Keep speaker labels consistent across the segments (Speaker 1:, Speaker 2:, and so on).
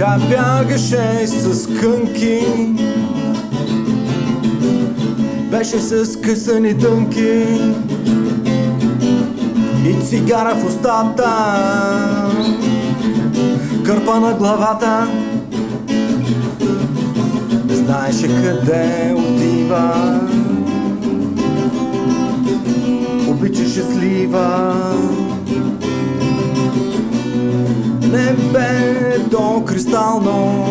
Speaker 1: Тя бягаше с кънки. Беше с късани дънки. И цигара в устата. Кърпа на главата. Не знаеше къде отива. Обичаше слива Небето кристално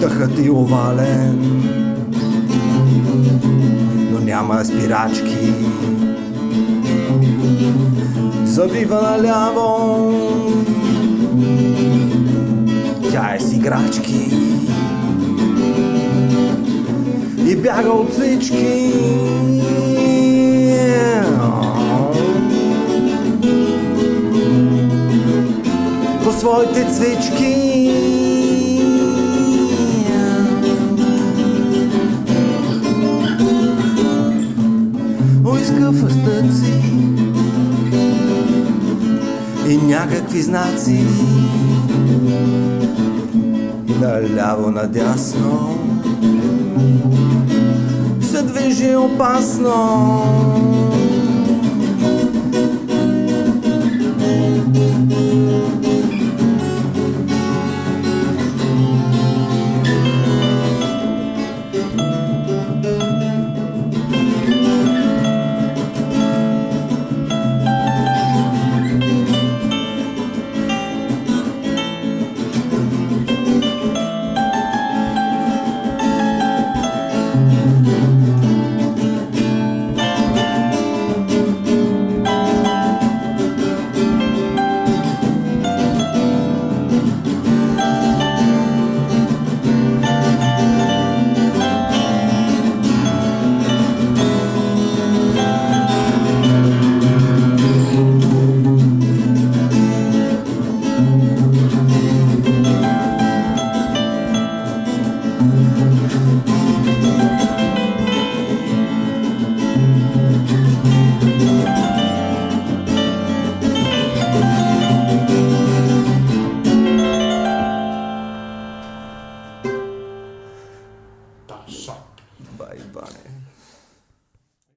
Speaker 1: Дъхът ти овален Но няма спирачки. Завива наляво. Тя е с играчки. И бяга от всички своите цвички. Уиска в стъци И някакви знаци. Наляво надясно. Се движи опасно shot. Bye bye.